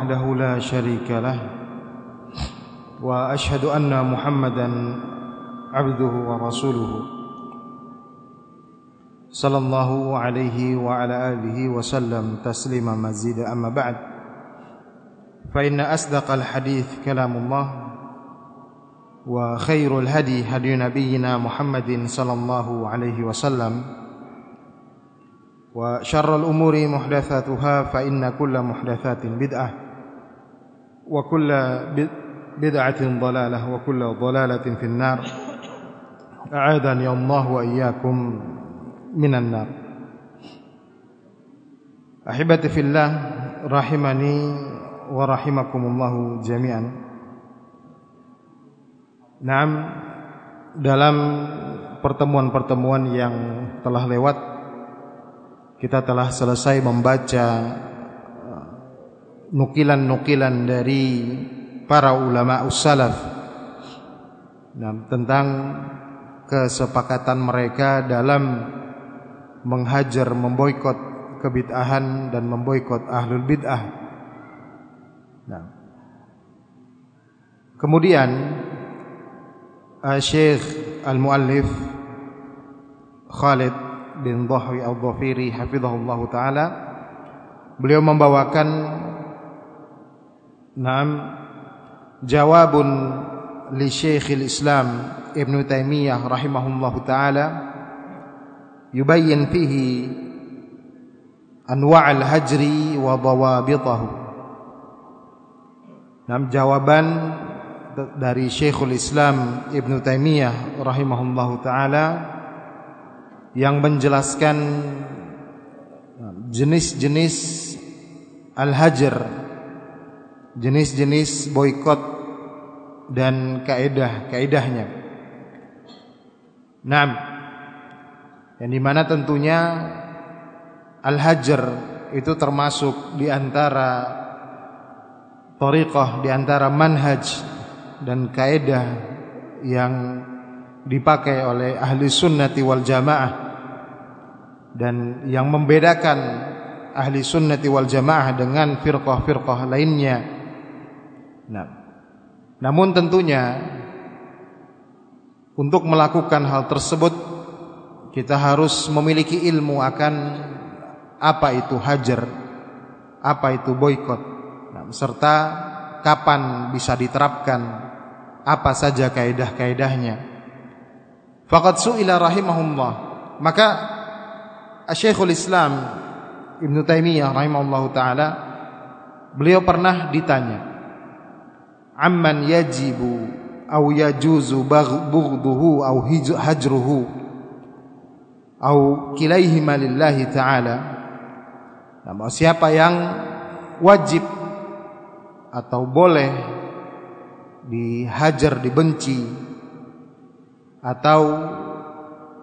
وحده لا شريك له وأشهد أن محمدا عبده ورسوله. صلى الله عليه وعلى آله وسلم تسليما مزيدا أما بعد فإن أصدق الحديث كلام الله وخير الهدي هدي نبينا محمد صلى الله عليه وسلم وشر الأمور محدثاتها فإن كل محدثات بدعة. وكل بدعة ضلالة وكل ضلالة في النار أعاذني الله وإياكم من النار أحبتي في الله رحمني ورحمكم الله جميعا نعم dalam pertemuan-pertemuan yang telah lewat kita telah selesai membaca uh, nukilan-nukilan dari para ulama ussalaf nah, tentang kesepakatan mereka dalam menghajar, memboikot kebid'ahan dan memboikot ahlul bid'ah. Nah. Kemudian uh, Syekh Al-Muallif Khalid bin Dhahwi Al-Dhafiri hafizahullah taala beliau membawakan enam jawabun li Syekhul Islam Ibn Taimiyah rahimahullah taala. Yubayyin fihi anwa' al-hajri wa dawabitahu. Enam jawaban dari Syekhul Islam Ibn Taimiyah rahimahullah taala yang menjelaskan jenis-jenis al-hajar, jenis-jenis boykot dan kaedah-kaedahnya. Naam. Yang di mana tentunya al-hajar itu termasuk di antara tariqah, di antara manhaj dan kaedah yang dipakai oleh ahli sunnati wal jamaah dan yang membedakan ahli sunnati wal jamaah dengan firqah-firqah lainnya. Nah, namun tentunya untuk melakukan hal tersebut kita harus memiliki ilmu akan apa itu hajar, apa itu boykot, nah, serta kapan bisa diterapkan, apa saja kaidah-kaidahnya. Faqad su'ila rahimahullah. Maka Syekhul Islam Ibn Taimiyah rahimahullah taala beliau pernah ditanya amman yajibu au yajuzu bughduhu au hajruhu au kilaihima lillahi taala. Nah, siapa yang wajib atau boleh dihajar dibenci atau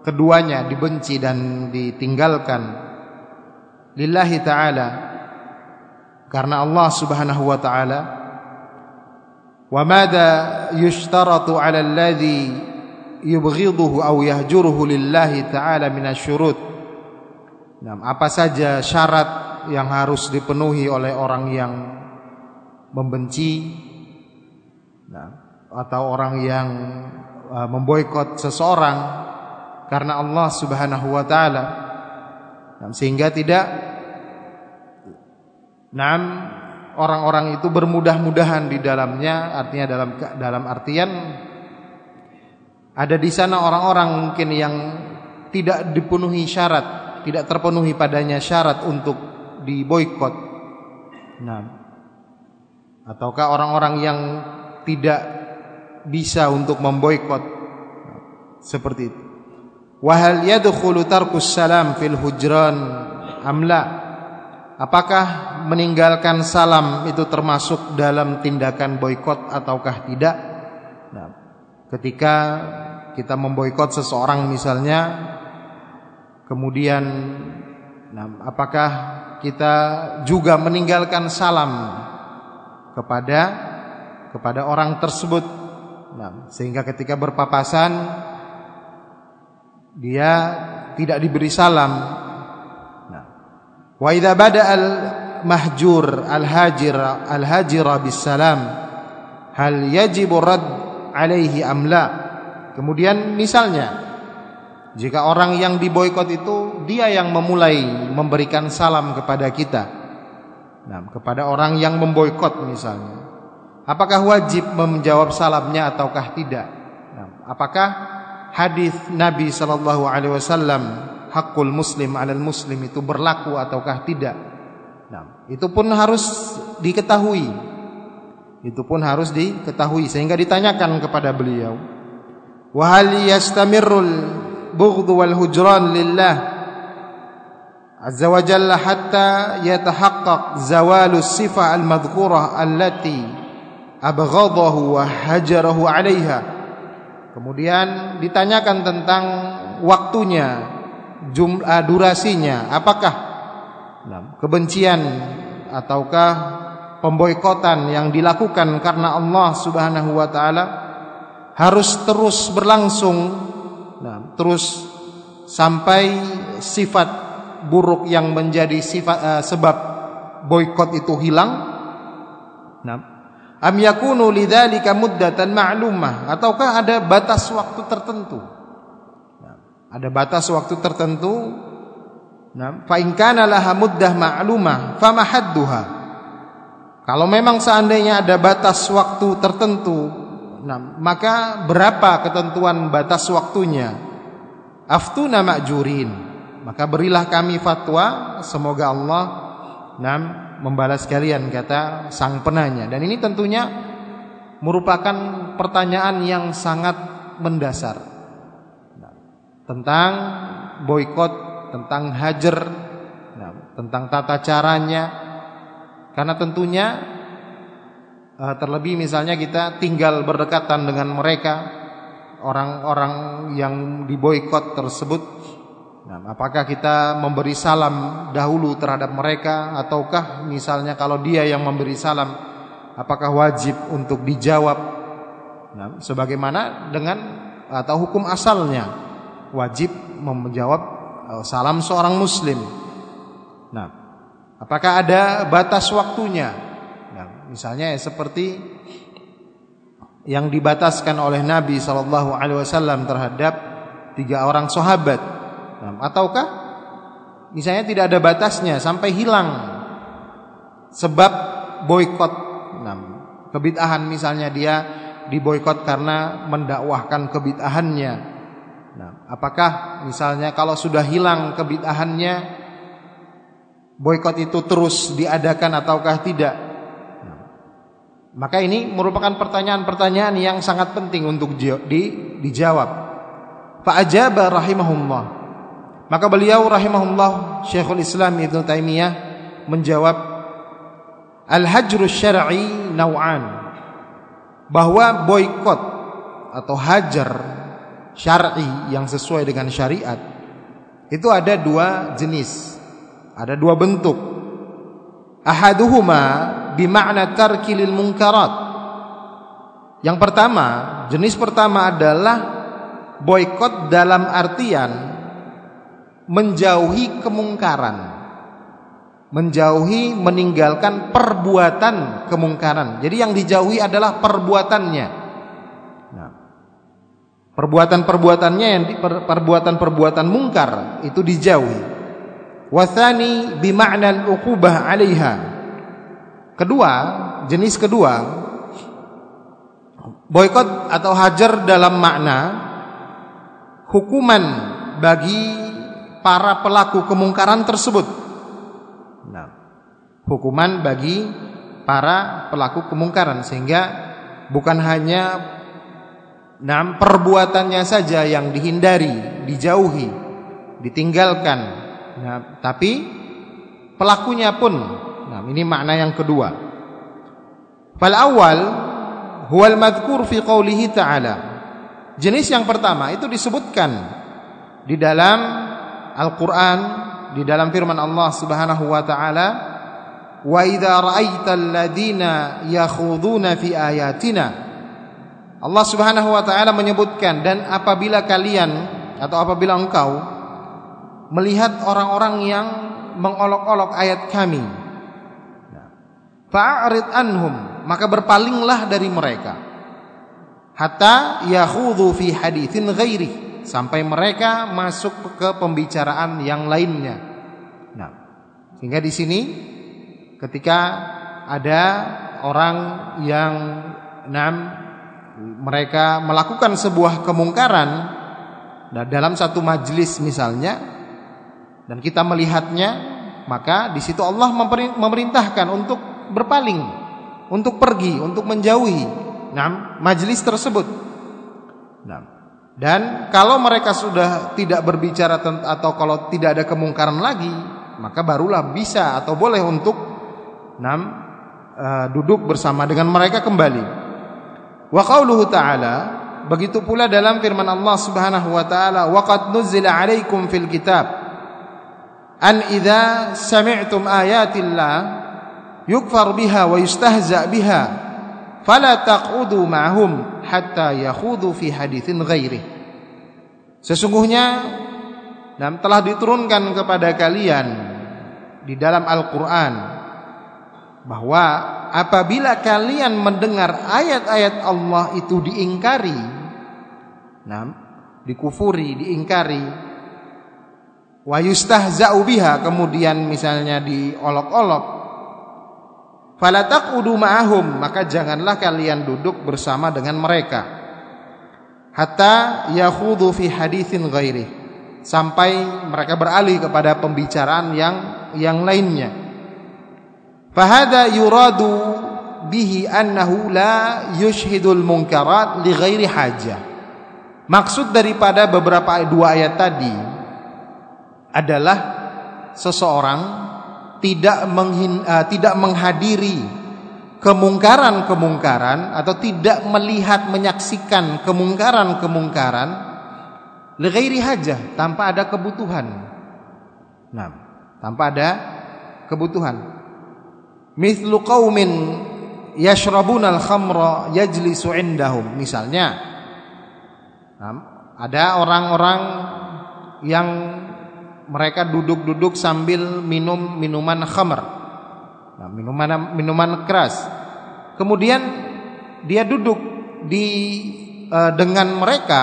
keduanya dibenci dan ditinggalkan lillahi taala karena Allah Subhanahu wa taala wa madza yushtaratu 'ala alladhi yubghiduhu aw yahjuruhu lillahi taala minasyurut nah, apa saja syarat yang harus dipenuhi oleh orang yang membenci? Nah, atau orang yang Uh, memboikot seseorang karena Allah Subhanahu wa taala. Sehingga tidak. Nam orang-orang itu bermudah-mudahan di dalamnya artinya dalam dalam artian ada di sana orang-orang mungkin yang tidak dipenuhi syarat, tidak terpenuhi padanya syarat untuk diboikot. Nah, ataukah orang-orang yang tidak bisa untuk memboikot seperti itu. Wahal yadkhulu tarkus salam fil hujran amla? Apakah meninggalkan salam itu termasuk dalam tindakan boikot ataukah tidak? Nah, ketika kita memboikot seseorang misalnya kemudian nah, apakah kita juga meninggalkan salam kepada kepada orang tersebut Nah, sehingga ketika berpapasan dia tidak diberi salam. Wa idza bada al mahjur al-hajir al-hajira bisalam hal yajibu rad alaihi amla kemudian misalnya jika orang yang diboikot itu dia yang memulai memberikan salam kepada kita. Nah kepada orang yang memboikot misalnya apakah wajib menjawab salamnya ataukah tidak? Nah, apakah hadis Nabi sallallahu alaihi wasallam hakul muslim alal muslim itu berlaku ataukah tidak nah itu pun harus diketahui itu pun harus diketahui sehingga ditanyakan kepada beliau. Wa hal yastamirrul bughd wal hujran lillah azza wa jalla hatta yatahaqqaq zawalu sifah al madhkurah allati abghadahu wa hajarahu 'alaiha. Kemudian ditanyakan tentang waktunya, jumlah durasinya, apakah kebencian ataukah pemboikotan yang dilakukan karena Allah Subhanahu wa taala harus terus berlangsung nah, terus sampai sifat buruk yang menjadi sifat uh, sebab boikot itu hilang? Nah am yakunu lidzalika muddatan ma'lumah? Ataukah ada batas waktu tertentu ada batas waktu tertentu nah fa kana laha muddah ma'lumah kalau memang seandainya ada batas waktu tertentu, nah, maka berapa ketentuan batas waktunya? Aftuna ma'jurin. Maka berilah kami fatwa, semoga Allah nah, membalas kalian kata sang penanya. Dan ini tentunya merupakan pertanyaan yang sangat mendasar. Tentang boykot, tentang hajar, nah, tentang tata caranya, karena tentunya eh, terlebih misalnya kita tinggal berdekatan dengan mereka orang-orang yang diboikot tersebut. Nah, apakah kita memberi salam dahulu terhadap mereka ataukah misalnya kalau dia yang memberi salam apakah wajib untuk dijawab? Nah, sebagaimana dengan atau hukum asalnya wajib menjawab eh, salam seorang muslim. Nah, Apakah ada batas waktunya? Nah, misalnya seperti yang dibataskan oleh Nabi Shallallahu Alaihi Wasallam terhadap tiga orang sahabat, nah, ataukah misalnya tidak ada batasnya sampai hilang sebab boykot, nah, kebid'ahan misalnya dia diboykot karena mendakwahkan kebid'ahannya. Nah, apakah misalnya kalau sudah hilang kebid'ahannya boykot itu terus diadakan ataukah tidak? Maka ini merupakan pertanyaan-pertanyaan yang sangat penting untuk di, dijawab. Fa'ajaba rahimahullah. Maka beliau rahimahullah Syekhul Islam Ibn Taimiyah menjawab Al-hajru syar'i naw'an. Bahwa boykot atau hajar syar'i yang sesuai dengan syariat itu ada dua jenis. Ada dua bentuk. Ahaduhuma bima'na tarki lil munkarat. Yang pertama, jenis pertama adalah boykot dalam artian menjauhi kemungkaran. Menjauhi meninggalkan perbuatan kemungkaran. Jadi yang dijauhi adalah perbuatannya. Perbuatan-perbuatannya yang perbuatan-perbuatan mungkar itu dijauhi. Wathani bima'na al-uqubah 'alaiha. Kedua, jenis kedua boykot atau hajar dalam makna hukuman bagi para pelaku kemungkaran tersebut. Nah, hukuman bagi para pelaku kemungkaran sehingga bukan hanya nah, perbuatannya saja yang dihindari, dijauhi, ditinggalkan Nah, tapi pelakunya pun. Nah, ini makna yang kedua. Fal awal huwal madhkur fi qoulihi ta'ala. Jenis yang pertama itu disebutkan di dalam Al-Qur'an, di dalam firman Allah Subhanahu wa taala, "Wa idza ra'aital ladina yakhuduna fi ayatina" Allah Subhanahu wa taala menyebutkan dan apabila kalian atau apabila engkau melihat orang-orang yang mengolok-olok ayat kami fa'rid anhum maka berpalinglah dari mereka. Hatta yakhudhu fi haditsin ghairi sampai mereka masuk ke pembicaraan yang lainnya. Nah sehingga di sini ketika ada orang yang enam mereka melakukan sebuah kemungkaran dalam satu majlis misalnya dan kita melihatnya maka di situ Allah memerintahkan untuk berpaling untuk pergi untuk menjauhi nah, majlis tersebut nah, dan kalau mereka sudah tidak berbicara atau kalau tidak ada kemungkaran lagi maka barulah bisa atau boleh untuk nah, duduk bersama dengan mereka kembali. Wa qauluhu ta'ala begitu pula dalam firman Allah Subhanahu wa taala wa qad nuzila 'alaikum fil kitab an idza sami'tum ayatillah yukfar biha wa yustahza biha fala taq'udu ma'hum hatta yakhudu fi haditsin ghairi Sesungguhnya dan telah diturunkan kepada kalian di dalam Al-Qur'an bahwa apabila kalian mendengar ayat-ayat Allah itu diingkari, nah, dikufuri, diingkari, wa yustahza'u biha kemudian misalnya diolok-olok, fala taqudu ma'ahum, maka janganlah kalian duduk bersama dengan mereka. Hatta yakhudhu fi haditsin ghairi. Sampai mereka beralih kepada pembicaraan yang yang lainnya. Yuradu bihi annahu la yushhidul munkarat li ghairi hajah. Maksud daripada beberapa dua ayat tadi adalah seseorang tidak menghin, uh, tidak menghadiri kemungkaran-kemungkaran atau tidak melihat menyaksikan kemungkaran-kemungkaran li hajah tanpa ada kebutuhan. Nah, tanpa ada kebutuhan mithlu qaumin yashrabuna al-khamra yajlisu indahum. Misalnya ada orang-orang yang mereka duduk-duduk sambil minum minuman khamr. Minuman minuman keras. Kemudian dia duduk di uh, dengan mereka.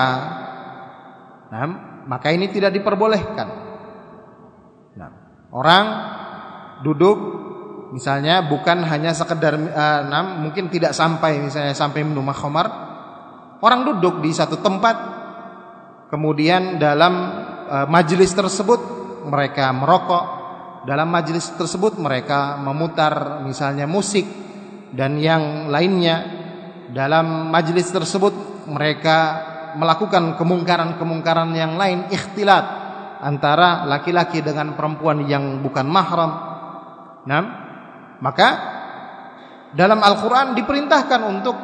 Nah, maka ini tidak diperbolehkan. Nah, orang duduk Misalnya bukan hanya sekedar uh, nam, mungkin tidak sampai misalnya sampai minum khamar. Orang duduk di satu tempat kemudian dalam uh, majelis tersebut mereka merokok, dalam majelis tersebut mereka memutar misalnya musik dan yang lainnya. Dalam majelis tersebut mereka melakukan kemungkaran-kemungkaran yang lain ikhtilat antara laki-laki dengan perempuan yang bukan mahram. Nah, maka dalam Al-Quran diperintahkan untuk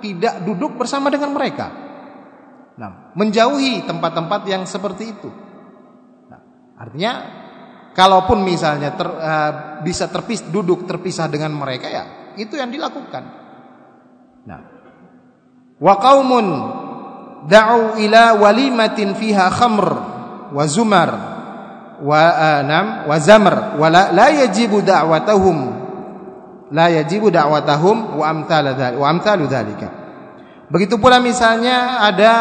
tidak duduk bersama dengan mereka. Nah, menjauhi tempat-tempat yang seperti itu. Nah, artinya, kalaupun misalnya ter, uh, bisa terpis, duduk terpisah dengan mereka ya, itu yang dilakukan. Nah, wa da'u ila walimatin fiha khamr wa zumar wa anam wa zamr wa la, la yajibu da'watahum la yajibu da'watahum wa amthal wa amthalu dzalika. Begitu pula misalnya ada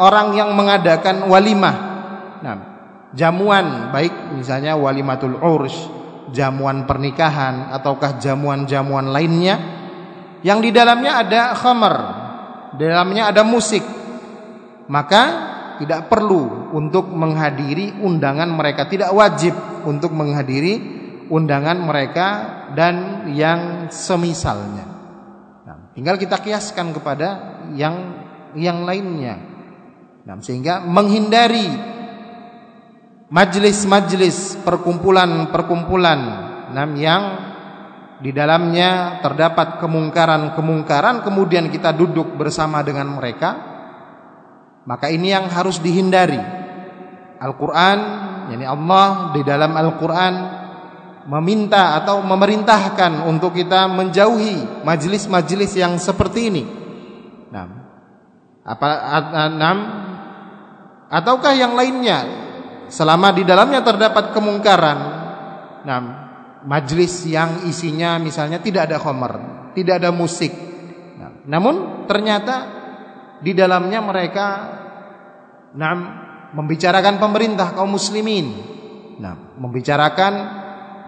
orang yang mengadakan walimah. Nah, jamuan baik misalnya walimatul urs, jamuan pernikahan ataukah jamuan-jamuan lainnya yang di dalamnya ada khamar, di dalamnya ada musik. Maka tidak perlu untuk menghadiri undangan mereka, tidak wajib untuk menghadiri undangan mereka dan yang semisalnya. Nah, tinggal kita kiaskan kepada yang yang lainnya. Nah, sehingga menghindari majelis-majelis perkumpulan-perkumpulan nah, yang di dalamnya terdapat kemungkaran-kemungkaran kemudian kita duduk bersama dengan mereka maka ini yang harus dihindari Al-Qur'an yakni Allah di dalam Al-Qur'an meminta atau memerintahkan untuk kita menjauhi majelis-majelis yang seperti ini. Nah, apa enam ataukah yang lainnya selama di dalamnya terdapat kemungkaran. Nah, majlis yang isinya misalnya tidak ada khamar, tidak ada musik. Nah, namun ternyata di dalamnya mereka nah, membicarakan pemerintah kaum muslimin. Nah, membicarakan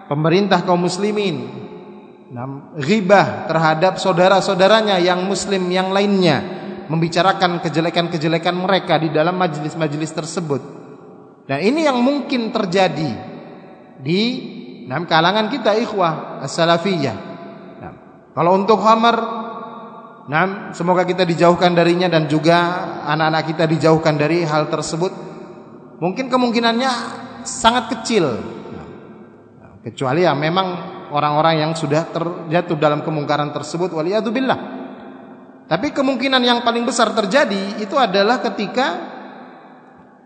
pemerintah kaum muslimin. Nah, ghibah terhadap saudara-saudaranya yang muslim yang lainnya, membicarakan kejelekan-kejelekan mereka di dalam majelis-majelis tersebut. Dan ini yang mungkin terjadi di dalam kalangan kita ikhwah as-salafiyah. Nah, kalau untuk khamar, nah, semoga kita dijauhkan darinya dan juga anak-anak kita dijauhkan dari hal tersebut. Mungkin kemungkinannya sangat kecil. Kecuali ya memang orang-orang yang sudah terjatuh dalam kemungkaran tersebut waliyadzubillah. Tapi kemungkinan yang paling besar terjadi itu adalah ketika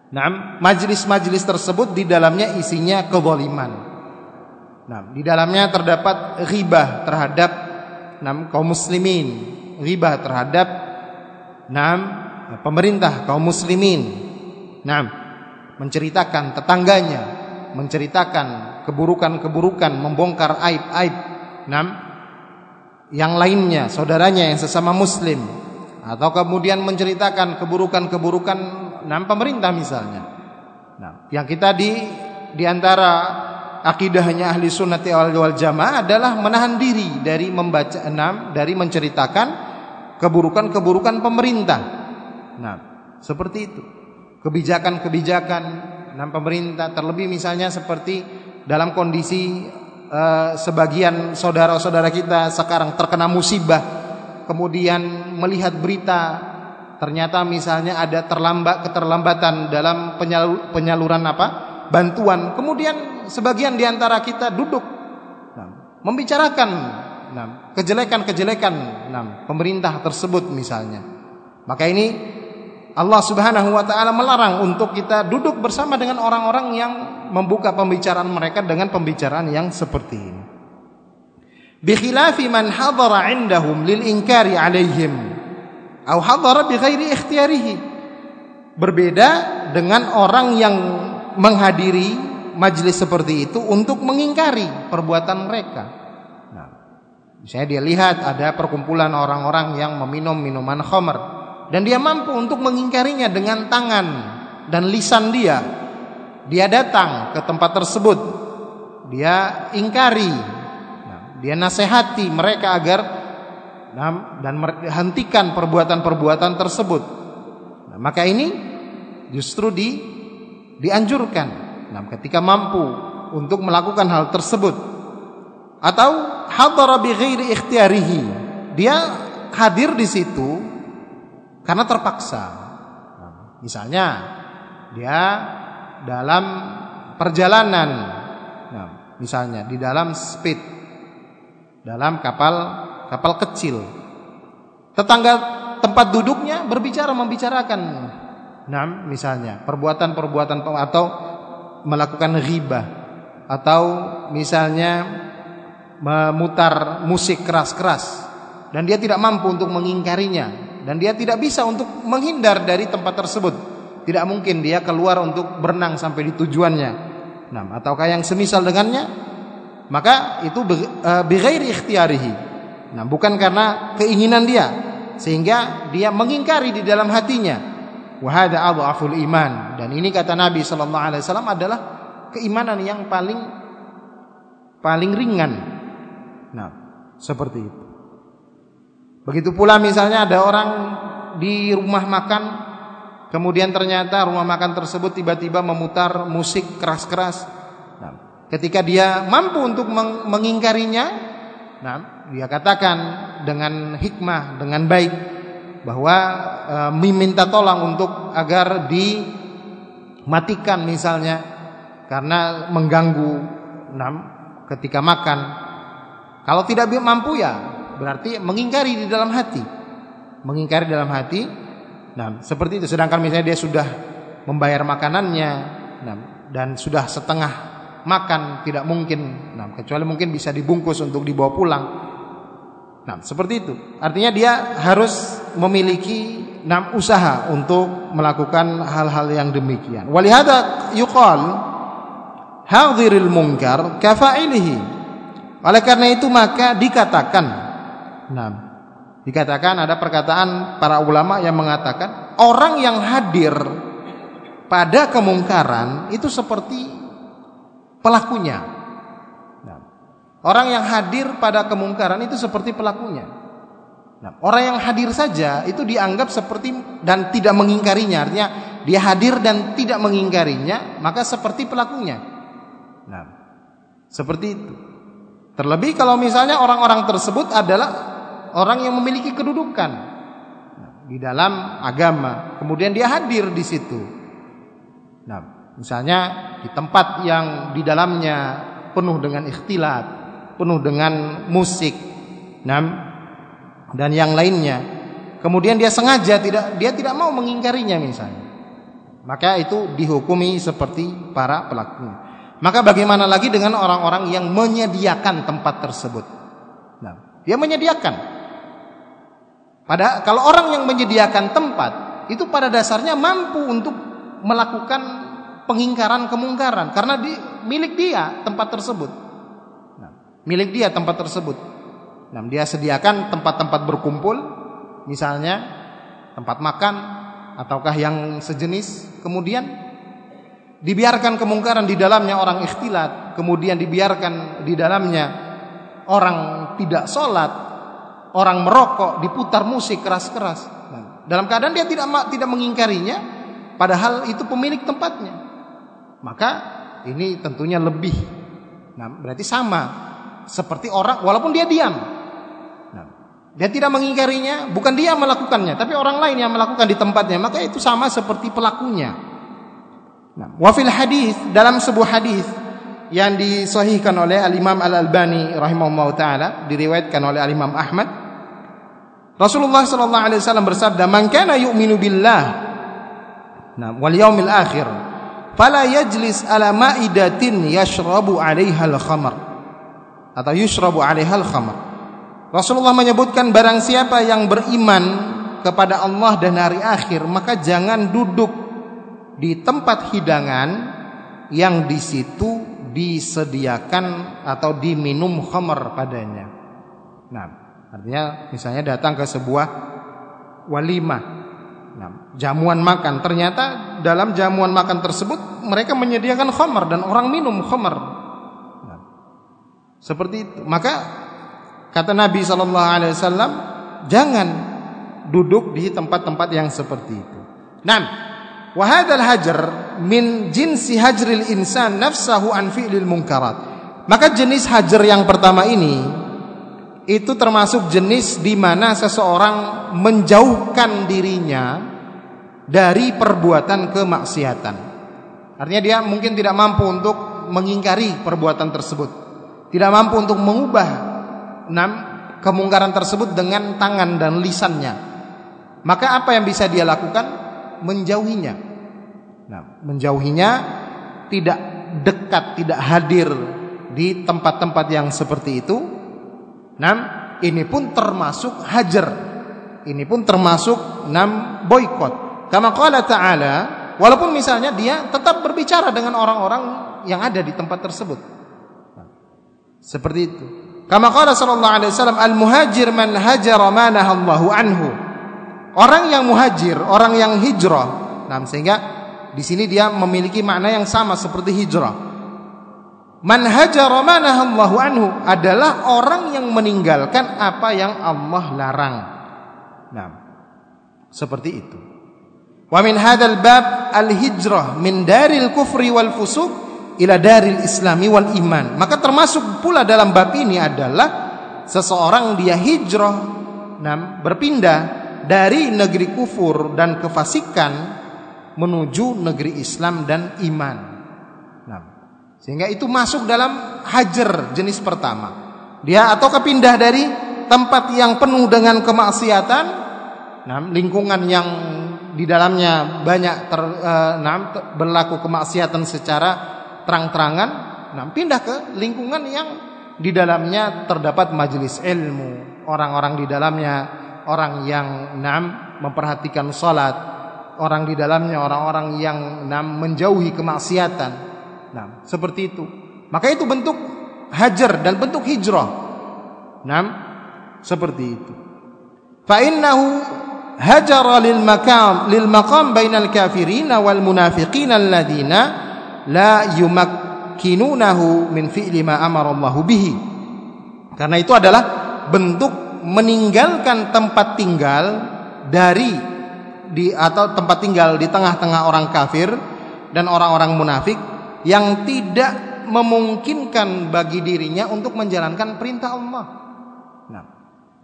Nah, majlis-majlis tersebut di dalamnya isinya kezaliman. Nah, di dalamnya terdapat ghibah terhadap nah, kaum muslimin, ghibah terhadap nah, pemerintah kaum muslimin. Nah, menceritakan tetangganya, menceritakan keburukan-keburukan, membongkar aib-aib. Nam, yang lainnya, saudaranya yang sesama muslim atau kemudian menceritakan keburukan-keburukan nam pemerintah misalnya. Nah, yang kita di di antara akidahnya ahli sunnah wal jamaah adalah menahan diri dari membaca enam dari menceritakan keburukan-keburukan pemerintah. Nah, seperti itu. Kebijakan-kebijakan enam pemerintah terlebih misalnya seperti dalam kondisi uh, sebagian saudara-saudara kita sekarang terkena musibah, kemudian melihat berita ternyata misalnya ada terlambat keterlambatan dalam penyalur, penyaluran apa? bantuan. Kemudian sebagian di antara kita duduk nah, membicarakan kejelekan-kejelekan nah, pemerintah tersebut misalnya. Maka ini Allah Subhanahu wa taala melarang untuk kita duduk bersama dengan orang-orang yang membuka pembicaraan mereka dengan pembicaraan yang seperti ini. Bi khilafi man hadara 'indahum lil inkari 'alaihim atau hadara bi ghairi ikhtiyarihi. Berbeda dengan orang yang menghadiri majelis seperti itu untuk mengingkari perbuatan mereka. Nah, misalnya dia lihat ada perkumpulan orang-orang yang meminum minuman khamr dan dia mampu untuk mengingkarinya dengan tangan dan lisan dia. Dia datang ke tempat tersebut. Dia ingkari. Nah, dia nasihati mereka agar dan hentikan perbuatan-perbuatan tersebut. Nah, maka ini justru di dianjurkan. Nah, ketika mampu untuk melakukan hal tersebut atau hadara bi ghairi ikhtiyarihi. Dia hadir di situ karena terpaksa. Misalnya dia dalam perjalanan, nah, misalnya di dalam speed, dalam kapal kapal kecil, tetangga tempat duduknya berbicara membicarakan, nah misalnya perbuatan-perbuatan atau melakukan riba atau misalnya memutar musik keras-keras. Dan dia tidak mampu untuk mengingkarinya dan dia tidak bisa untuk menghindar dari tempat tersebut. Tidak mungkin dia keluar untuk berenang sampai di tujuannya. Nah, ataukah yang semisal dengannya? Maka itu e, bighairi ikhtiyarihi. Nah, bukan karena keinginan dia sehingga dia mengingkari di dalam hatinya. Wa hadza adhaful iman. Dan ini kata Nabi sallallahu alaihi wasallam adalah keimanan yang paling paling ringan. Nah, seperti itu. Begitu pula misalnya ada orang di rumah makan kemudian ternyata rumah makan tersebut tiba-tiba memutar musik keras-keras. Nah, ketika dia mampu untuk mengingkarinya, nah, dia katakan dengan hikmah, dengan baik bahwa e, meminta tolong untuk agar dimatikan misalnya karena mengganggu nah, ketika makan. Kalau tidak mampu ya berarti mengingkari di dalam hati. Mengingkari dalam hati. Nah, seperti itu. Sedangkan misalnya dia sudah membayar makanannya nah, dan sudah setengah makan tidak mungkin nah, kecuali mungkin bisa dibungkus untuk dibawa pulang. Nah, seperti itu. Artinya dia harus memiliki enam usaha untuk melakukan hal-hal yang demikian. Walihada yuqal hadiril munkar kafa'ilihi Oleh karena itu maka dikatakan nah dikatakan ada perkataan para ulama yang mengatakan orang yang hadir pada kemungkaran itu seperti pelakunya. Nah, orang yang hadir pada kemungkaran itu seperti pelakunya. Nah, orang yang hadir saja itu dianggap seperti dan tidak mengingkarinya, artinya dia hadir dan tidak mengingkarinya, maka seperti pelakunya. Nah, seperti itu. Terlebih kalau misalnya orang-orang tersebut adalah orang yang memiliki kedudukan di dalam agama, kemudian dia hadir di situ. Nah, misalnya di tempat yang di dalamnya penuh dengan ikhtilat, penuh dengan musik, nah, dan yang lainnya. Kemudian dia sengaja tidak dia tidak mau mengingkarinya misalnya. Maka itu dihukumi seperti para pelakunya. Maka bagaimana lagi dengan orang-orang yang menyediakan tempat tersebut? Nah, dia menyediakan. Pada kalau orang yang menyediakan tempat itu pada dasarnya mampu untuk melakukan pengingkaran kemungkaran karena di, milik dia tempat tersebut. Nah, milik dia tempat tersebut. Nah, dia sediakan tempat-tempat berkumpul, misalnya tempat makan ataukah yang sejenis, kemudian dibiarkan kemungkaran di dalamnya orang ikhtilat, kemudian dibiarkan di dalamnya orang tidak sholat, orang merokok, diputar musik keras-keras. Nah, dalam keadaan dia tidak tidak mengingkarinya, padahal itu pemilik tempatnya. Maka ini tentunya lebih. Nah, berarti sama seperti orang walaupun dia diam. Nah, dia tidak mengingkarinya, bukan dia melakukannya, tapi orang lain yang melakukan di tempatnya, maka itu sama seperti pelakunya. Nah, wafil hadis dalam sebuah hadis yang disahihkan oleh Al Imam Al Albani rahimahullah taala diriwayatkan oleh Al Imam Ahmad Rasulullah sallallahu alaihi wasallam bersabda man kana yu'minu billah nah wal yaumil akhir fala yajlis ala ma'idatin yashrabu 'alaiha al-khamr atau yushrabu 'alaiha al-khamr. Rasulullah menyebutkan barang siapa yang beriman kepada Allah dan hari akhir maka jangan duduk di tempat hidangan yang di situ disediakan atau diminum khamr padanya. Nah, artinya misalnya datang ke sebuah walimah Nah, jamuan makan ternyata dalam jamuan makan tersebut mereka menyediakan khamar dan orang minum khamar. Nah, seperti itu. Maka kata Nabi wasallam jangan duduk di tempat-tempat yang seperti itu. Nah, wa hadzal hajar min jinsi hajril insan nafsahu an fi'lil munkarat. Maka jenis hajar yang pertama ini itu termasuk jenis di mana seseorang menjauhkan dirinya dari perbuatan kemaksiatan. Artinya dia mungkin tidak mampu untuk mengingkari perbuatan tersebut. Tidak mampu untuk mengubah enam kemungkaran tersebut dengan tangan dan lisannya. Maka apa yang bisa dia lakukan? Menjauhinya. Nah, menjauhinya tidak dekat, tidak hadir di tempat-tempat yang seperti itu Nam, ini pun termasuk hajar. Ini pun termasuk nam boykot. Kama qala ta'ala, walaupun misalnya dia tetap berbicara dengan orang-orang yang ada di tempat tersebut. Seperti itu. Kama qala sallallahu alaihi wasallam, al-muhajir man hajara ma nahallahu anhu. Orang yang muhajir, orang yang hijrah. Nah, sehingga di sini dia memiliki makna yang sama seperti hijrah. Man hajara manahallahu anhu adalah orang yang meninggalkan apa yang Allah larang. Nah, seperti itu. Wa min hadzal bab al-hijrah min daril kufri wal fusuq ila daril islami wal iman. Maka termasuk pula dalam bab ini adalah seseorang dia hijrah nah, berpindah dari negeri kufur dan kefasikan menuju negeri Islam dan iman. Sehingga itu masuk dalam hajar jenis pertama. Dia atau kepindah dari tempat yang penuh dengan kemaksiatan, nah, lingkungan yang di dalamnya banyak ter, nah, berlaku kemaksiatan secara terang-terangan, nah, pindah ke lingkungan yang di dalamnya terdapat majelis ilmu, orang-orang di dalamnya orang yang nah, memperhatikan salat, orang di dalamnya orang-orang yang nah, menjauhi kemaksiatan. Nah, seperti itu. Maka itu bentuk hajar dan bentuk hijrah. Nah, seperti itu. Fa innahu hajara lil maqam lil maqam bainal kafirin wal munafiqin alladziina la yumakkinunahu min fi'li ma amara Allah bihi. Karena itu adalah bentuk meninggalkan tempat tinggal dari di atau tempat tinggal di tengah-tengah orang kafir dan orang-orang munafik yang tidak memungkinkan bagi dirinya untuk menjalankan perintah Allah. Nah,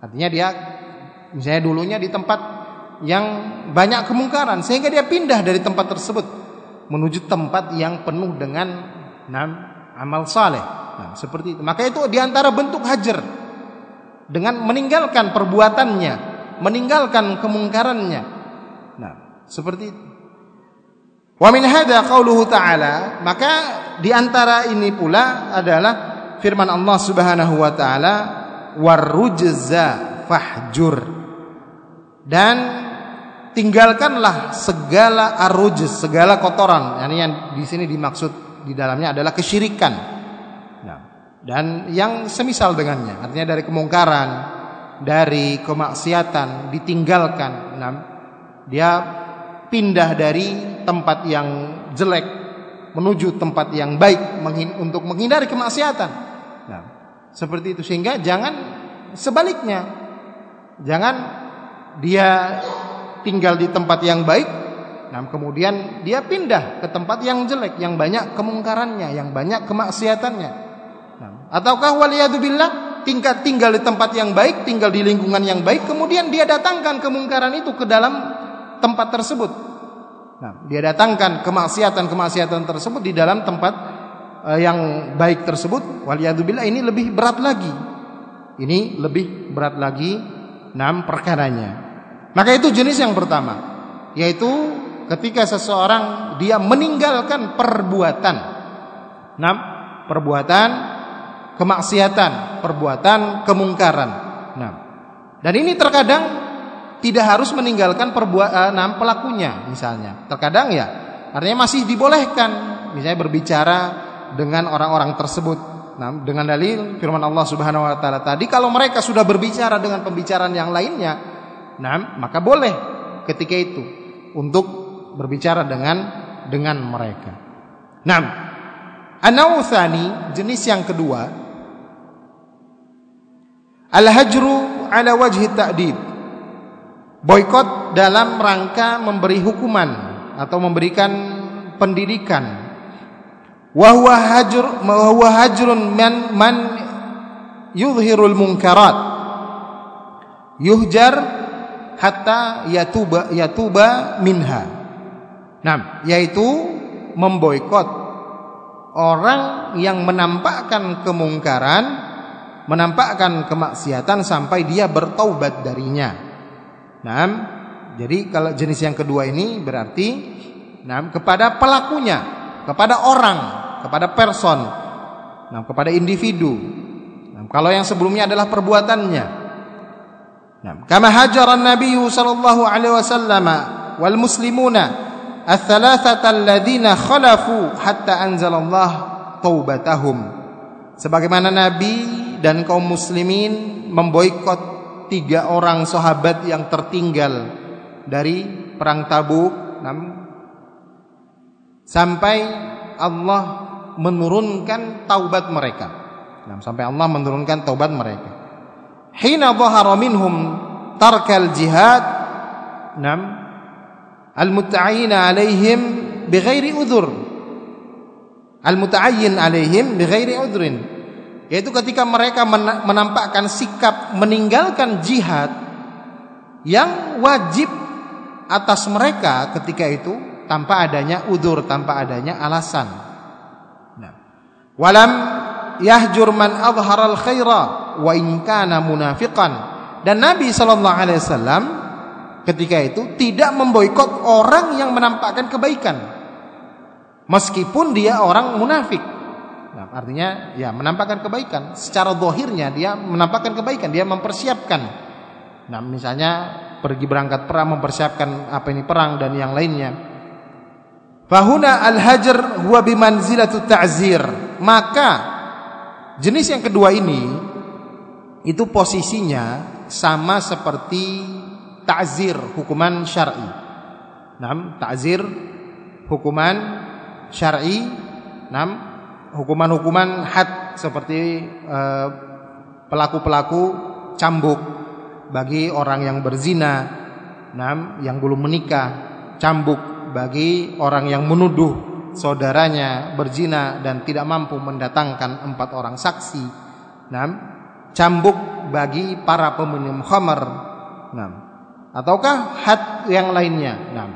artinya dia misalnya dulunya di tempat yang banyak kemungkaran sehingga dia pindah dari tempat tersebut menuju tempat yang penuh dengan nam, amal saleh. Nah, seperti itu. Maka itu di antara bentuk hajar dengan meninggalkan perbuatannya, meninggalkan kemungkarannya. Nah, seperti itu. Wa min hadza qauluhu ta'ala, maka di antara ini pula adalah firman Allah Subhanahu wa taala warujza fahjur. Dan tinggalkanlah segala aruj, segala kotoran. Yani yang di sini dimaksud di dalamnya adalah kesyirikan. Nah, dan yang semisal dengannya, artinya dari kemungkaran, dari kemaksiatan ditinggalkan. Nah, dia pindah dari tempat yang jelek menuju tempat yang baik untuk menghindari kemaksiatan. Nah, seperti itu sehingga jangan sebaliknya. Jangan dia tinggal di tempat yang baik nah kemudian dia pindah ke tempat yang jelek yang banyak kemungkarannya, yang banyak kemaksiatannya. Nah, ataukah waliyadzubillah tingkat tinggal di tempat yang baik, tinggal di lingkungan yang baik, kemudian dia datangkan kemungkaran itu ke dalam tempat tersebut. Nah, dia datangkan kemaksiatan-kemaksiatan tersebut di dalam tempat uh, yang baik tersebut. Waliyadzubillah ini lebih berat lagi. Ini lebih berat lagi enam perkaranya. Maka itu jenis yang pertama, yaitu ketika seseorang dia meninggalkan perbuatan. Enam perbuatan kemaksiatan, perbuatan kemungkaran. Nah, dan ini terkadang tidak harus meninggalkan perbuatan uh, pelakunya misalnya. Terkadang ya artinya masih dibolehkan misalnya berbicara dengan orang-orang tersebut. Nah, dengan dalil firman Allah Subhanahu wa taala tadi kalau mereka sudah berbicara dengan pembicaraan yang lainnya, nah maka boleh ketika itu untuk berbicara dengan dengan mereka. Nah, Anauthani jenis yang kedua Al-hajru ala wajhi ta'dib boykot dalam rangka memberi hukuman atau memberikan pendidikan. Wa huwa hajr huwa hajrun man man yuzhirul munkarat. Yuhjar hatta yatuba yatuba minha. Nah yaitu memboikot orang yang menampakkan kemungkaran menampakkan kemaksiatan sampai dia bertaubat darinya Nah, jadi kalau jenis yang kedua ini berarti nah, kepada pelakunya, kepada orang, kepada person, nah, kepada individu. Nah, kalau yang sebelumnya adalah perbuatannya. Nah, kama hajaran Nabi sallallahu alaihi wasallam wal muslimuna ats-tsalatsata alladziina khalafu hatta anzalallah taubatahum. Sebagaimana Nabi dan kaum muslimin memboikot tiga orang sahabat yang tertinggal dari perang Tabuk sampai Allah menurunkan taubat mereka. sampai Allah menurunkan taubat mereka. Hina dhahara minhum tarkal jihad nam al-muta'ayyin alaihim bighairi udhur. Al-muta'ayyin alaihim bighairi udhrin yaitu ketika mereka menampakkan sikap meninggalkan jihad yang wajib atas mereka ketika itu tanpa adanya udur, tanpa adanya alasan. Nah, walam yahjur man adhara al-khaira wa in kana munafiqan. Dan Nabi wasallam ketika itu tidak memboikot orang yang menampakkan kebaikan meskipun dia orang munafik. Nah, artinya ya menampakkan kebaikan. Secara dohirnya dia menampakkan kebaikan, dia mempersiapkan. Nah, misalnya pergi berangkat perang mempersiapkan apa ini perang dan yang lainnya. Fahuna al-hajar huwa bimanzilatu ta'zir. Maka jenis yang kedua ini itu posisinya sama seperti ta'zir hukuman syar'i. Nam, ta'zir hukuman syar'i, nam, hukuman-hukuman had seperti eh, pelaku-pelaku uh, cambuk bagi orang yang berzina, nam, yang belum menikah, cambuk bagi orang yang menuduh saudaranya berzina dan tidak mampu mendatangkan empat orang saksi. Nam, cambuk bagi para peminum khamar. Nam. Ataukah had yang lainnya? Nam.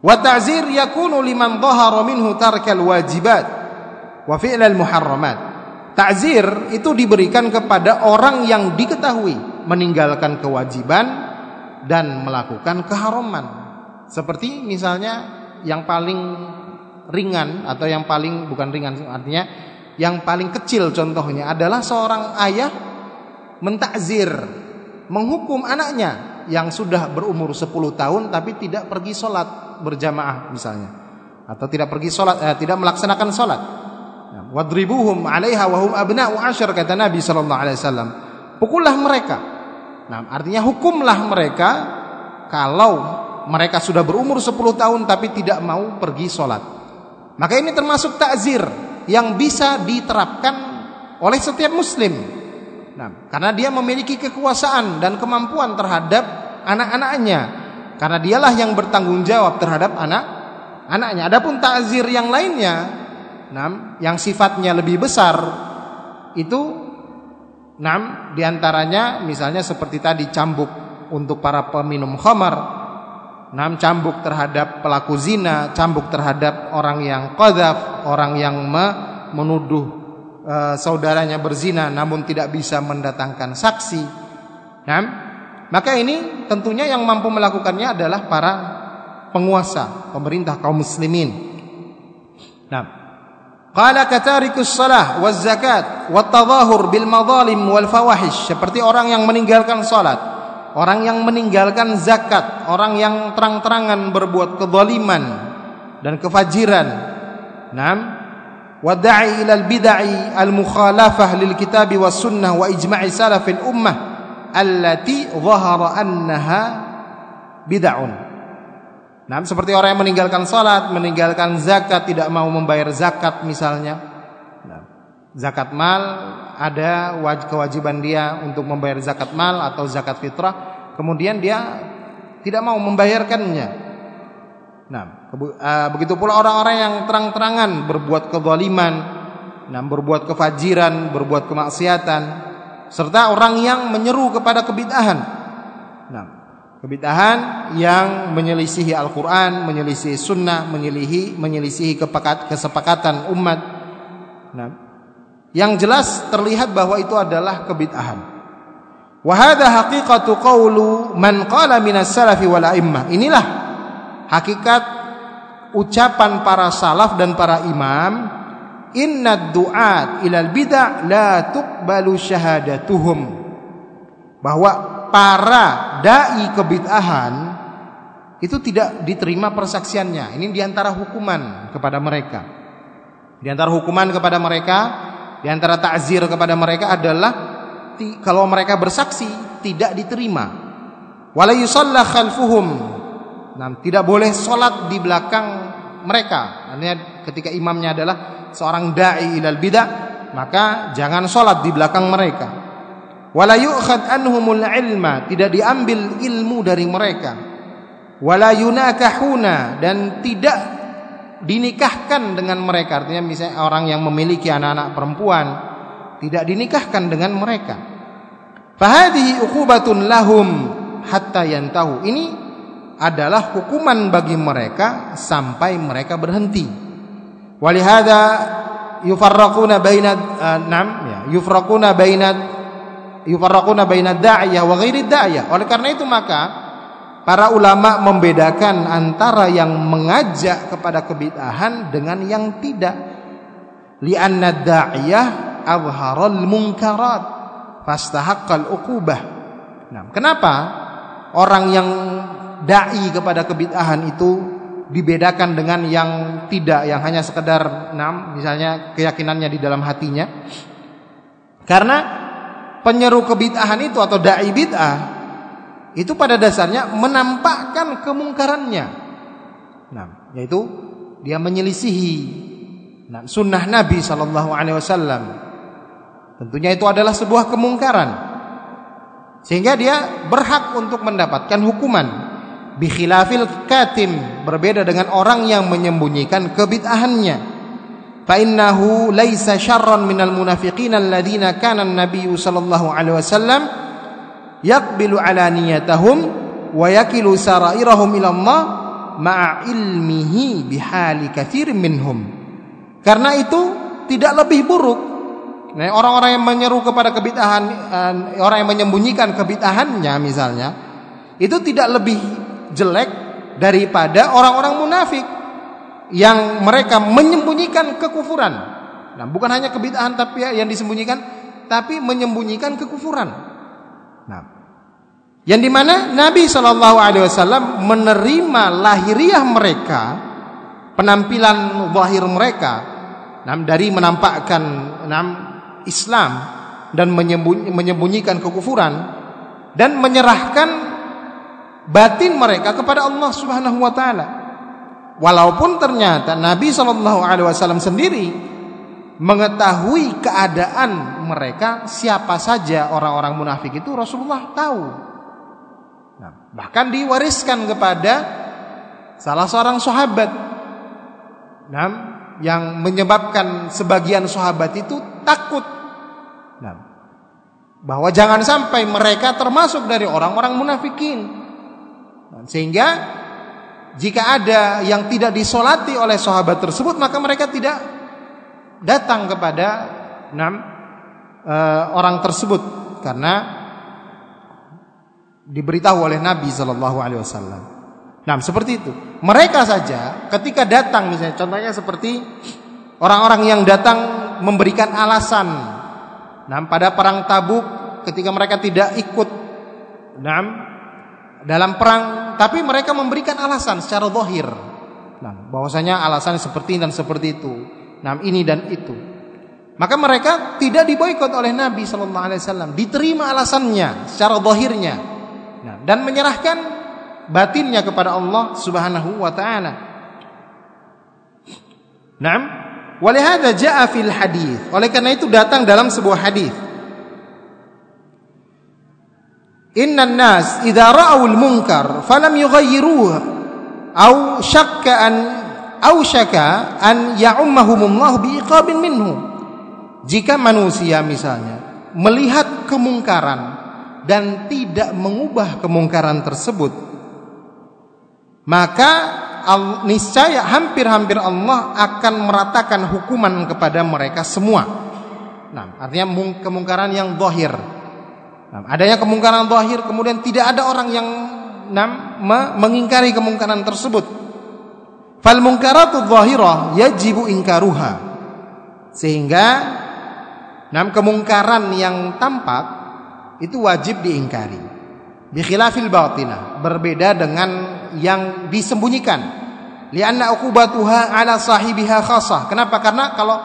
Wa ta'zir yakunu liman dhahara minhu tarkal wajibat wa fi'lal muharramat. Ta'zir itu diberikan kepada orang yang diketahui meninggalkan kewajiban dan melakukan keharaman. Seperti misalnya yang paling ringan atau yang paling bukan ringan artinya yang paling kecil contohnya adalah seorang ayah mentakzir menghukum anaknya yang sudah berumur 10 tahun tapi tidak pergi sholat berjamaah misalnya atau tidak pergi sholat eh, tidak melaksanakan sholat wadribuhum 'alaiha wa hum abna'u asyar kata Nabi sallallahu alaihi wasallam pukullah mereka nah artinya hukumlah mereka kalau mereka sudah berumur 10 tahun tapi tidak mau pergi sholat maka ini termasuk takzir yang bisa diterapkan oleh setiap muslim. Nah, karena dia memiliki kekuasaan dan kemampuan terhadap anak-anaknya. Karena dialah yang bertanggung jawab terhadap anak anaknya. Adapun takzir yang lainnya, nah, yang sifatnya lebih besar itu enam di antaranya misalnya seperti tadi cambuk untuk para peminum khamar Nam cambuk terhadap pelaku zina, cambuk terhadap orang yang qadzaf, orang yang me menuduh e, saudaranya berzina namun tidak bisa mendatangkan saksi. Nam, maka ini tentunya yang mampu melakukannya adalah para penguasa, pemerintah kaum muslimin. Nam. Qala katarikus salah waz zakat wat bil madhalim wal fawahish seperti orang yang meninggalkan salat orang yang meninggalkan zakat, orang yang terang-terangan berbuat kezaliman dan kefajiran. Naam. Wada'i ila al-bid'i al-mukhalafah lil kitab was sunnah wa ijma'i salafil ummah allati dhahara annaha bid'un. Nah, seperti orang yang meninggalkan salat, meninggalkan zakat, tidak mau membayar zakat misalnya. Nah, zakat mal ada kewajiban dia untuk membayar zakat mal atau zakat fitrah, kemudian dia tidak mau membayarkannya. Nah, uh, begitu pula orang-orang yang terang-terangan berbuat kezaliman, nah, berbuat kefajiran, berbuat kemaksiatan, serta orang yang menyeru kepada kebid'ahan. Kebid'ahan yang menyelisihi Al-Qur'an, menyelisihi sunnah, menyelisihi menyelisihi kesepakatan umat. Nah, yang jelas terlihat bahwa itu adalah kebid'ahan. Wa hadha haqiqatu qawlu man qala minas salafi wal a'immah. Inilah hakikat ucapan para salaf dan para imam, inna du'at ilal bid'ah la tuqbalu syahadatuhum. Bahwa para dai kebid'ahan itu tidak diterima persaksiannya. Ini di antara hukuman kepada mereka. Di antara hukuman kepada mereka di antara takzir kepada mereka adalah kalau mereka bersaksi tidak diterima. Wala yusalla khalfuhum. Nah, tidak boleh salat di belakang mereka. Artinya ketika imamnya adalah seorang dai ilal bidah, maka jangan salat di belakang mereka. Wala yu'khad anhumul ilma, tidak diambil ilmu dari mereka. Wala yunakahuna. Dan tidak dinikahkan dengan mereka. Artinya misalnya orang yang memiliki anak-anak perempuan tidak dinikahkan dengan mereka. Fahadhihi uqubatun lahum hatta yantahu. Ini adalah hukuman bagi mereka sampai mereka berhenti. Walihada yufarraquna baina uh, nam ya yufraquna baina yufarraquna baina da'iyah wa ghairi da'iyah oleh karena itu maka Para ulama membedakan antara yang mengajak kepada kebid'ahan dengan yang tidak. Li'anna da'iyah azharal munkarat fastahaqqal uqubah. Nah, kenapa orang yang dai kepada kebid'ahan itu dibedakan dengan yang tidak yang hanya sekedar enam misalnya keyakinannya di dalam hatinya Karena penyeru kebid'ahan itu atau dai bid'ah itu pada dasarnya menampakkan kemungkarannya. Nah, yaitu dia menyelisihi nah, sunnah Nabi Shallallahu Alaihi Wasallam. Tentunya itu adalah sebuah kemungkaran, sehingga dia berhak untuk mendapatkan hukuman. Bikhilafil katim berbeda dengan orang yang menyembunyikan kebid'ahannya. Fa innahu laisa syarran minal munafiqin alladziina kana an-nabiy sallallahu alaihi wasallam yaqbilu alaniyatahum wa yakilu sarairahum ila Allah ma'a ilmihi bihali katsirin minhum. Karena itu tidak lebih buruk Nah, orang-orang yang menyeru kepada kebid'ahan, eh, orang yang menyembunyikan kebid'ahannya misalnya, itu tidak lebih jelek daripada orang-orang munafik yang mereka menyembunyikan kekufuran. Nah, bukan hanya kebid'ahan tapi yang disembunyikan, tapi menyembunyikan kekufuran. Nah, yang di mana Nabi Shallallahu Alaihi Wasallam menerima lahiriah mereka, penampilan wahir mereka, nah, dari menampakkan nah, Islam dan menyembunyikan kekufuran dan menyerahkan batin mereka kepada Allah Subhanahu wa taala. Walaupun ternyata Nabi wasallam sendiri mengetahui keadaan mereka siapa saja orang-orang munafik itu Rasulullah tahu. Nah, bahkan diwariskan kepada salah seorang sahabat. Nah, yang menyebabkan sebagian sahabat itu takut. Nah, bahwa jangan sampai mereka termasuk dari orang-orang munafikin. Sehingga jika ada yang tidak disolati oleh sahabat tersebut maka mereka tidak datang kepada enam e, orang tersebut karena diberitahu oleh Nabi Shallallahu Alaihi. Nah seperti itu. Mereka saja ketika datang misalnya contohnya seperti orang-orang yang datang memberikan alasan. Nah pada perang Tabuk ketika mereka tidak ikut, nah dalam perang tapi mereka memberikan alasan secara zahir. Nah, bahwasanya alasan seperti dan seperti itu. Nah, ini dan itu. Maka mereka tidak diboikot oleh Nabi sallallahu alaihi wasallam, diterima alasannya secara zahirnya. Nah, dan menyerahkan batinnya kepada Allah Subhanahu wa taala. Naam, walihada jaa fil hadis. Oleh karena itu datang dalam sebuah hadis Inna nas idza ra'au al-munkar falam yughayyiruhu aw syakka an aw syaka an ya'ummahumullah biiqabin minhu. Jika manusia misalnya melihat kemungkaran dan tidak mengubah kemungkaran tersebut maka niscaya hampir-hampir Allah akan meratakan hukuman kepada mereka semua. Nah, artinya kemungkaran yang zahir adanya kemungkaran zahir kemudian tidak ada orang yang mengingkari kemungkaran tersebut. Fal munkaratu zahirah yajibu ingkaruha. Sehingga nam kemungkaran yang tampak itu wajib diingkari. Bi khilafil batinah, berbeda dengan yang disembunyikan. Lianna uqubatuha ala sahibiha khasah. Kenapa? Karena kalau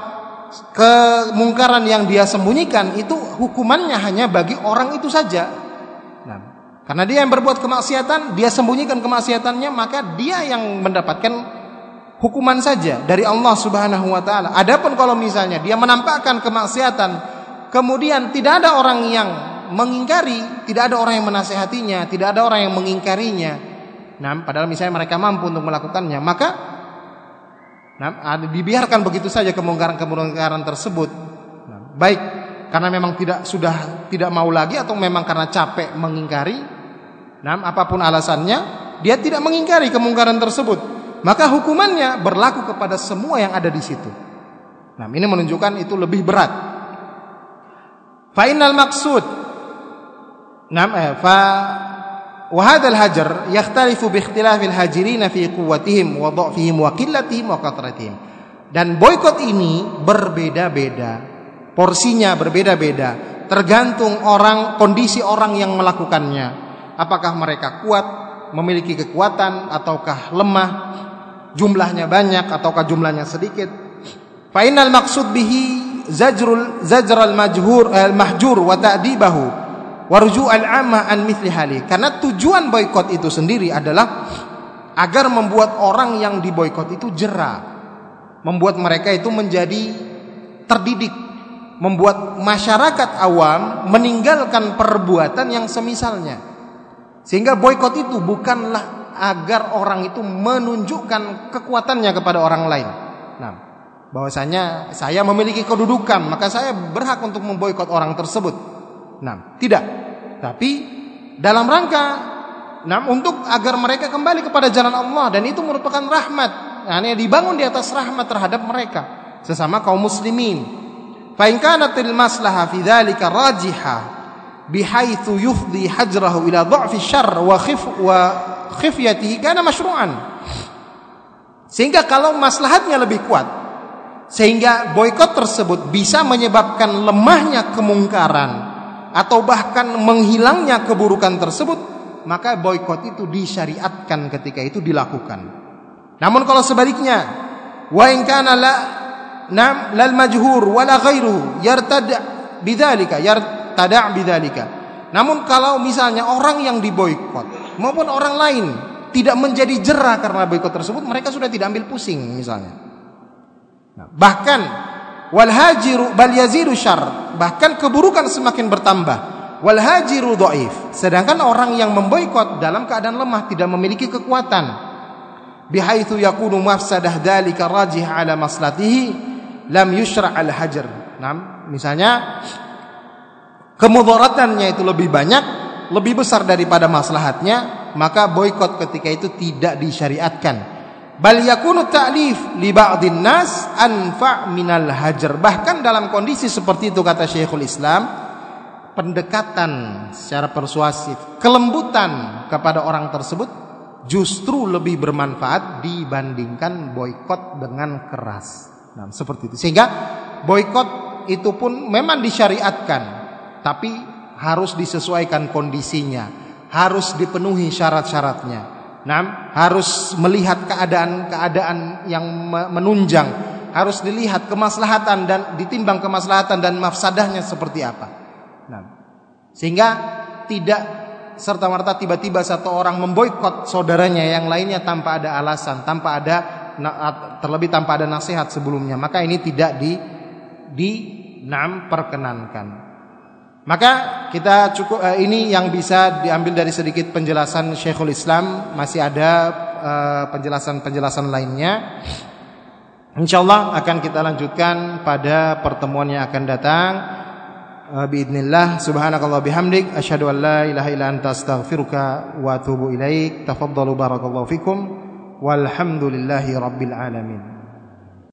kemungkaran yang dia sembunyikan itu hukumannya hanya bagi orang itu saja. Nah, karena dia yang berbuat kemaksiatan, dia sembunyikan kemaksiatannya, maka dia yang mendapatkan hukuman saja dari Allah Subhanahu wa taala. Adapun kalau misalnya dia menampakkan kemaksiatan, kemudian tidak ada orang yang mengingkari, tidak ada orang yang menasehatinya, tidak ada orang yang mengingkarinya. Nah, padahal misalnya mereka mampu untuk melakukannya, maka Nah, dibiarkan begitu saja kemungkaran-kemungkaran tersebut. Nah, baik karena memang tidak sudah tidak mau lagi atau memang karena capek mengingkari. Nah, apa pun alasannya, dia tidak mengingkari kemungkaran tersebut. Maka hukumannya berlaku kepada semua yang ada di situ. Nah, ini menunjukkan itu lebih berat. Final maksud. Nah, eh, fa وهذا الهجر يختلف باختلاف الهاجرين في قوتهم وضعفهم وقلتهم وكثرتهم dan boykot ini berbeda-beda porsinya berbeda-beda tergantung orang kondisi orang yang melakukannya apakah mereka kuat memiliki kekuatan ataukah lemah jumlahnya banyak ataukah jumlahnya sedikit final maksud bihi zajrul zajral majhur al mahjur wa ta'dibahu wa ruju'al amma an mithli hali. Karena tujuan boykot itu sendiri adalah agar membuat orang yang diboykot itu jera. Membuat mereka itu menjadi terdidik, membuat masyarakat awam meninggalkan perbuatan yang semisalnya. Sehingga boykot itu bukanlah agar orang itu menunjukkan kekuatannya kepada orang lain. Nah, bahwasanya saya memiliki kedudukan, maka saya berhak untuk memboikot orang tersebut. Nah, tidak. Tapi dalam rangka nah untuk agar mereka kembali kepada jalan Allah dan itu merupakan rahmat. Nah, ini dibangun di atas rahmat terhadap mereka sesama kaum muslimin. Fa in kanatil maslaha fi dzalika rajihah bihaitsu yufdi hajrahu ila dha'fi syarr wa khif wa khifyatihi kana masyru'an. Sehingga kalau maslahatnya lebih kuat sehingga boykot tersebut bisa menyebabkan lemahnya kemungkaran atau bahkan menghilangnya keburukan tersebut, maka boykot itu disyariatkan ketika itu dilakukan. Namun kalau sebaliknya, wa in kana la nam lal majhur wala ghairuhu yartada bidzalika yartada bidzalika. Namun kalau misalnya orang yang diboykot maupun orang lain tidak menjadi jerah karena boykot tersebut, mereka sudah tidak ambil pusing misalnya. Nah, bahkan wal hajiru bal yazidu syar, bahkan keburukan semakin bertambah. Wal hajiru dhaif. Sedangkan orang yang memboikot dalam keadaan lemah tidak memiliki kekuatan. Bihaitsu yakunu mafsadah dzalika rajih ala maslatihi lam yushra' al hajar. Nah, misalnya kemudaratannya itu lebih banyak, lebih besar daripada maslahatnya, maka boikot ketika itu tidak disyariatkan. Bal yakunu ta'lif li ba'dhin nas anfa' minal hajar. Bahkan dalam kondisi seperti itu kata Syekhul Islam, pendekatan secara persuasif, kelembutan kepada orang tersebut justru lebih bermanfaat dibandingkan boikot dengan keras. Nah, seperti itu. Sehingga boikot itu pun memang disyariatkan, tapi harus disesuaikan kondisinya, harus dipenuhi syarat-syaratnya. Nah, harus melihat keadaan-keadaan yang menunjang, harus dilihat kemaslahatan dan ditimbang kemaslahatan dan mafsadahnya seperti apa. Nah, sehingga tidak serta merta tiba-tiba satu orang memboikot saudaranya yang lainnya tanpa ada alasan, tanpa ada terlebih tanpa ada nasihat sebelumnya, maka ini tidak di di nam perkenankan. Maka kita cukup eh, ini yang bisa diambil dari sedikit penjelasan Syekhul Islam, masih ada eh, penjelasan-penjelasan lainnya. Insyaallah akan kita lanjutkan pada pertemuan yang akan datang. Uh, Biidznillah subhanakallah bihamdik asyhadu an la ilaha illa anta astaghfiruka wa atubu ilaik. Tafaddalu barakallahu fikum. Walhamdulillahi rabbil alamin.